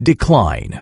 decline.